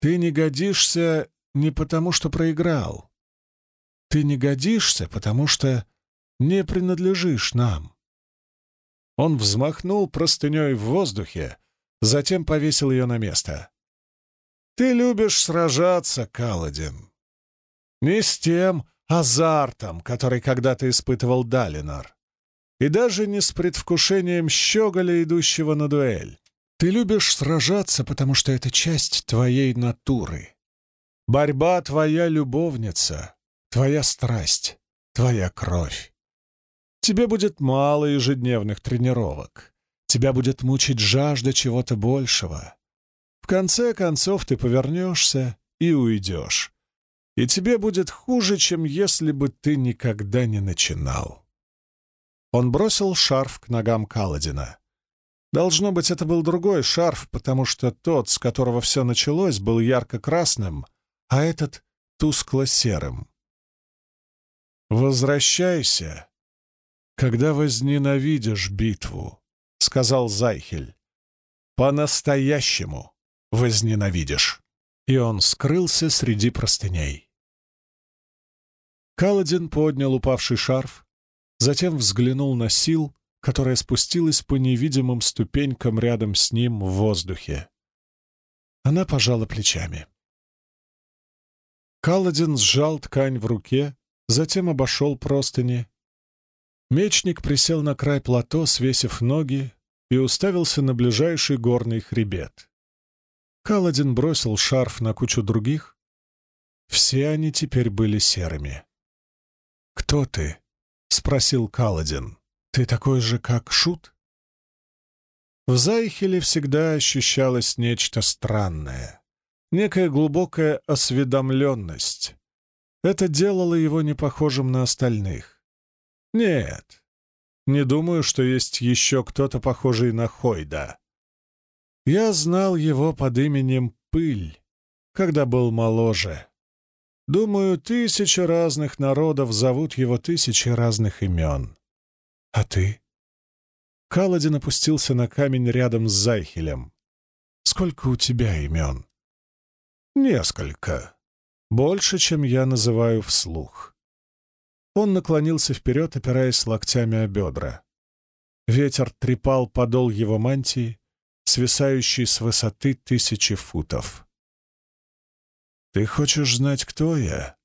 Ты не годишься не потому, что проиграл. Ты не годишься, потому что не принадлежишь нам. Он взмахнул простыней в воздухе, затем повесил ее на место. «Ты любишь сражаться, Каладин. Не с тем азартом, который когда-то испытывал Далинар, и даже не с предвкушением щеголя, идущего на дуэль. Ты любишь сражаться, потому что это часть твоей натуры. Борьба — твоя любовница, твоя страсть, твоя кровь. Тебе будет мало ежедневных тренировок. Тебя будет мучить жажда чего-то большего. В конце концов ты повернешься и уйдешь. И тебе будет хуже, чем если бы ты никогда не начинал. Он бросил шарф к ногам Каладина. Должно быть, это был другой шарф, потому что тот, с которого все началось, был ярко-красным, а этот — тускло-серым. «Возвращайся, когда возненавидишь битву», — сказал Зайхель. «По-настоящему возненавидишь». И он скрылся среди простыней. Каладин поднял упавший шарф, затем взглянул на Сил, которая спустилась по невидимым ступенькам рядом с ним в воздухе. Она пожала плечами. Каладин сжал ткань в руке, затем обошел простыни. Мечник присел на край плато, свесив ноги, и уставился на ближайший горный хребет. Каладин бросил шарф на кучу других. Все они теперь были серыми. «Кто ты?» — спросил Каладин. «Ты такой же, как Шут?» В Зайхеле всегда ощущалось нечто странное, некая глубокая осведомленность. Это делало его не похожим на остальных. Нет, не думаю, что есть еще кто-то похожий на Хойда. Я знал его под именем Пыль, когда был моложе. Думаю, тысячи разных народов зовут его тысячи разных имен. А ты? Каладин опустился на камень рядом с Зайхелем. Сколько у тебя имен? Несколько. Больше, чем я называю вслух. Он наклонился вперед, опираясь локтями о бедра. Ветер трепал подол его мантии, свисающий с высоты тысячи футов. «Ты хочешь знать, кто я?»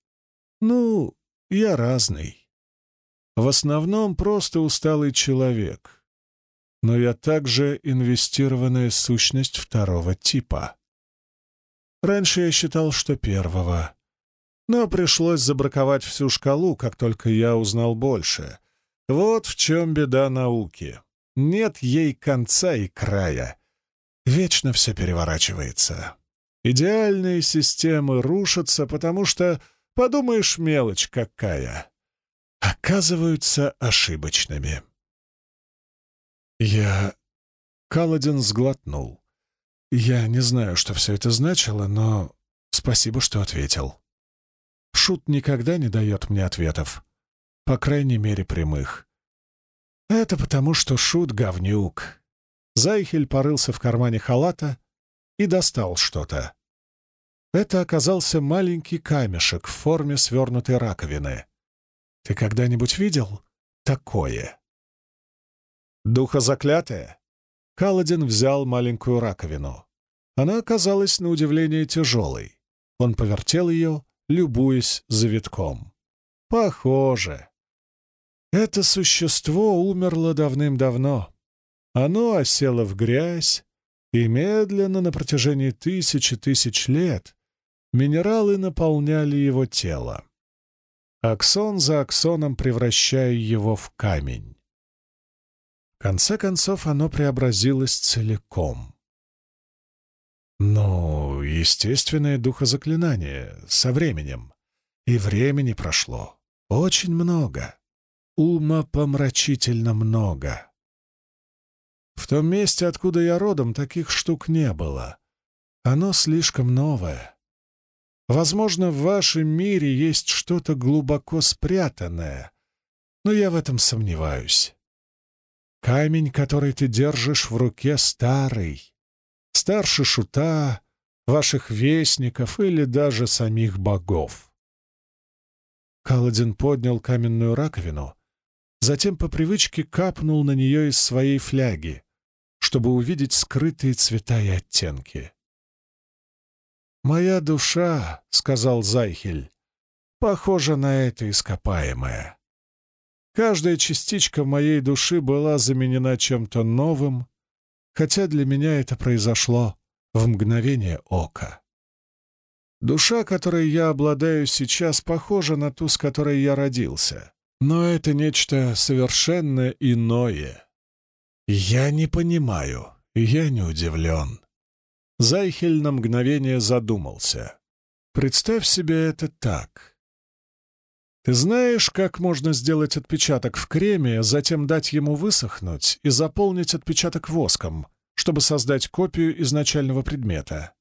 «Ну, я разный. В основном просто усталый человек. Но я также инвестированная сущность второго типа. Раньше я считал, что первого. Но пришлось забраковать всю шкалу, как только я узнал больше. Вот в чем беда науки. Нет ей конца и края. Вечно все переворачивается. Идеальные системы рушатся, потому что, подумаешь, мелочь какая, оказываются ошибочными. Я... Каладин сглотнул. Я не знаю, что все это значило, но спасибо, что ответил. Шут никогда не дает мне ответов, по крайней мере, прямых. Это потому, что Шут — говнюк. Зайхель порылся в кармане халата и достал что-то. Это оказался маленький камешек в форме свернутой раковины. Ты когда-нибудь видел такое? Духозаклятое? Каладин взял маленькую раковину. Она оказалась на удивление тяжелой. Он повертел ее, любуясь завитком. Похоже. Это существо умерло давным-давно. Оно осело в грязь, и медленно на протяжении тысячи тысяч лет минералы наполняли его тело, аксон за аксоном превращая его в камень. Конце концов, оно преобразилось целиком. Ну, естественное духозаклинание, со временем. И времени прошло. Очень много. Ума помрачительно много. В том месте, откуда я родом, таких штук не было. Оно слишком новое. Возможно, в вашем мире есть что-то глубоко спрятанное, но я в этом сомневаюсь. Камень, который ты держишь в руке, старый, старше шута, ваших вестников или даже самих богов. Каладин поднял каменную раковину, затем по привычке капнул на нее из своей фляги, чтобы увидеть скрытые цвета и оттенки. «Моя душа», — сказал Зайхель, — «похожа на это ископаемое. Каждая частичка моей души была заменена чем-то новым, хотя для меня это произошло в мгновение ока. Душа, которой я обладаю сейчас, похожа на ту, с которой я родился. Но это нечто совершенно иное. Я не понимаю, я не удивлен. Зайхель на мгновение задумался. Представь себе это так. Ты знаешь, как можно сделать отпечаток в креме, затем дать ему высохнуть и заполнить отпечаток воском, чтобы создать копию изначального предмета?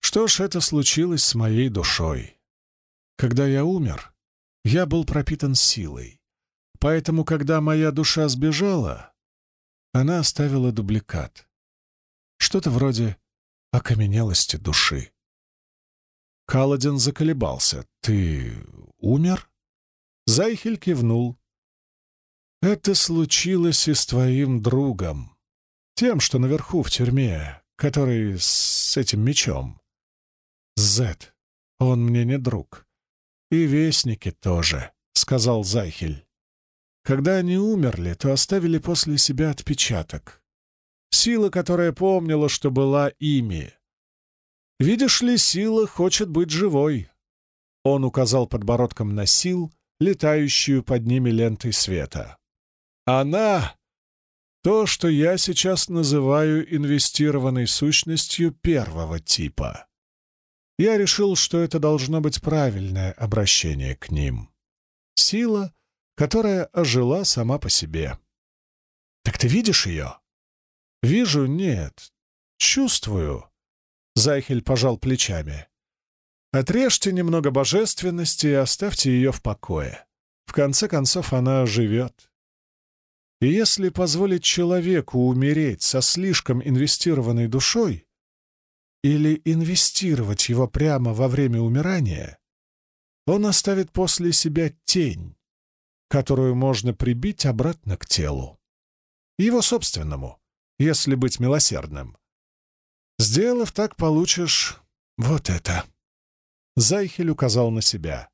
Что ж, это случилось с моей душой. Когда я умер, я был пропитан силой. Поэтому, когда моя душа сбежала, она оставила дубликат. Что-то вроде окаменелости души. Каладин заколебался. «Ты умер?» Зайхель кивнул. «Это случилось и с твоим другом. Тем, что наверху в тюрьме, который с этим мечом. Зет, он мне не друг. «И вестники тоже», — сказал Зайхель. «Когда они умерли, то оставили после себя отпечаток. Сила, которая помнила, что была ими. Видишь ли, сила хочет быть живой». Он указал подбородком на сил, летающую под ними лентой света. «Она — то, что я сейчас называю инвестированной сущностью первого типа я решил, что это должно быть правильное обращение к ним. Сила, которая ожила сама по себе. «Так ты видишь ее?» «Вижу, нет. Чувствую». Зайхель пожал плечами. «Отрежьте немного божественности и оставьте ее в покое. В конце концов, она живет. И если позволить человеку умереть со слишком инвестированной душой, или инвестировать его прямо во время умирания, он оставит после себя тень, которую можно прибить обратно к телу. Его собственному, если быть милосердным. Сделав так, получишь вот это. Зайхель указал на себя.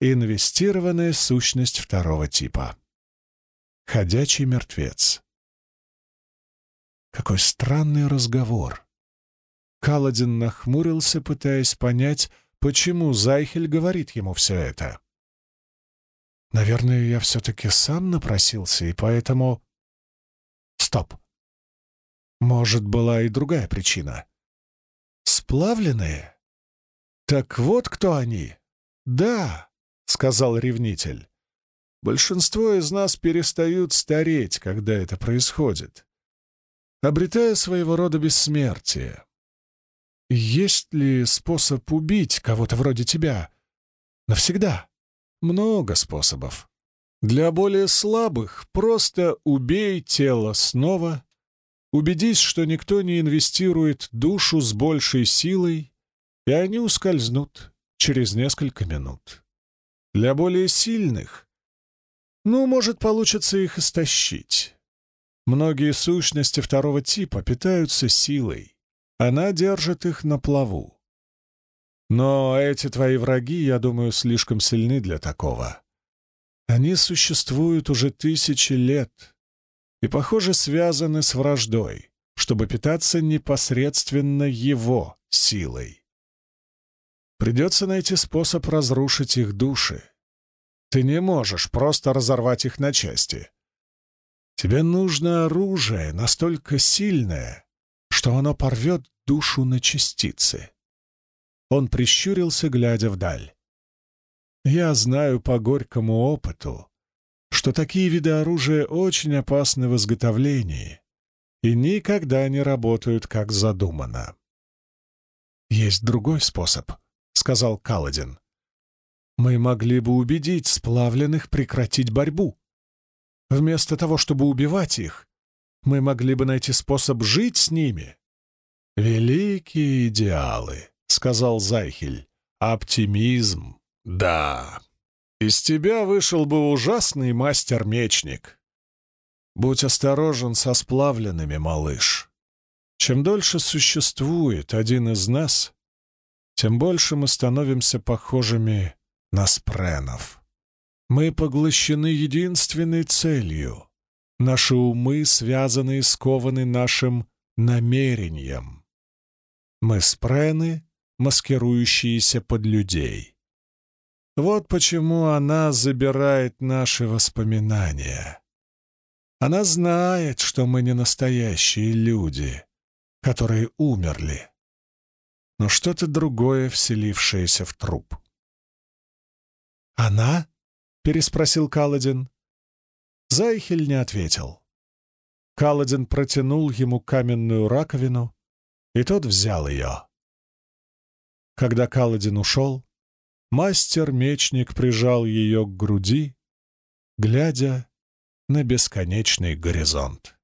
Инвестированная сущность второго типа. Ходячий мертвец. Какой странный разговор. Каладин нахмурился, пытаясь понять, почему Зайхель говорит ему все это. «Наверное, я все-таки сам напросился, и поэтому...» «Стоп! Может, была и другая причина. Сплавленные? Так вот кто они!» «Да!» — сказал ревнитель. «Большинство из нас перестают стареть, когда это происходит, обретая своего рода бессмертие. Есть ли способ убить кого-то вроде тебя? Навсегда? Много способов. Для более слабых просто убей тело снова, убедись, что никто не инвестирует душу с большей силой, и они ускользнут через несколько минут. Для более сильных, ну, может, получится их истощить. Многие сущности второго типа питаются силой. Она держит их на плаву. Но эти твои враги, я думаю, слишком сильны для такого. Они существуют уже тысячи лет и, похоже, связаны с враждой, чтобы питаться непосредственно его силой. Придется найти способ разрушить их души. Ты не можешь просто разорвать их на части. Тебе нужно оружие настолько сильное, что оно порвет душу на частицы. Он прищурился, глядя вдаль. «Я знаю по горькому опыту, что такие виды оружия очень опасны в изготовлении и никогда не работают как задумано». «Есть другой способ», — сказал Каладин. «Мы могли бы убедить сплавленных прекратить борьбу. Вместо того, чтобы убивать их, мы могли бы найти способ жить с ними». «Великие идеалы», — сказал Зайхель. «Оптимизм, да. Из тебя вышел бы ужасный мастер-мечник. Будь осторожен со сплавленными, малыш. Чем дольше существует один из нас, тем больше мы становимся похожими на спренов. Мы поглощены единственной целью. Наши умы связаны и скованы нашим намерением. Мы спрены маскирующиеся под людей. Вот почему она забирает наши воспоминания. Она знает, что мы не настоящие люди, которые умерли, но что-то другое, вселившееся в труп. «Она?» — переспросил Каладин. Зайхель не ответил. Каладин протянул ему каменную раковину, и тот взял ее. Когда Каладин ушел, мастер-мечник прижал ее к груди, глядя на бесконечный горизонт.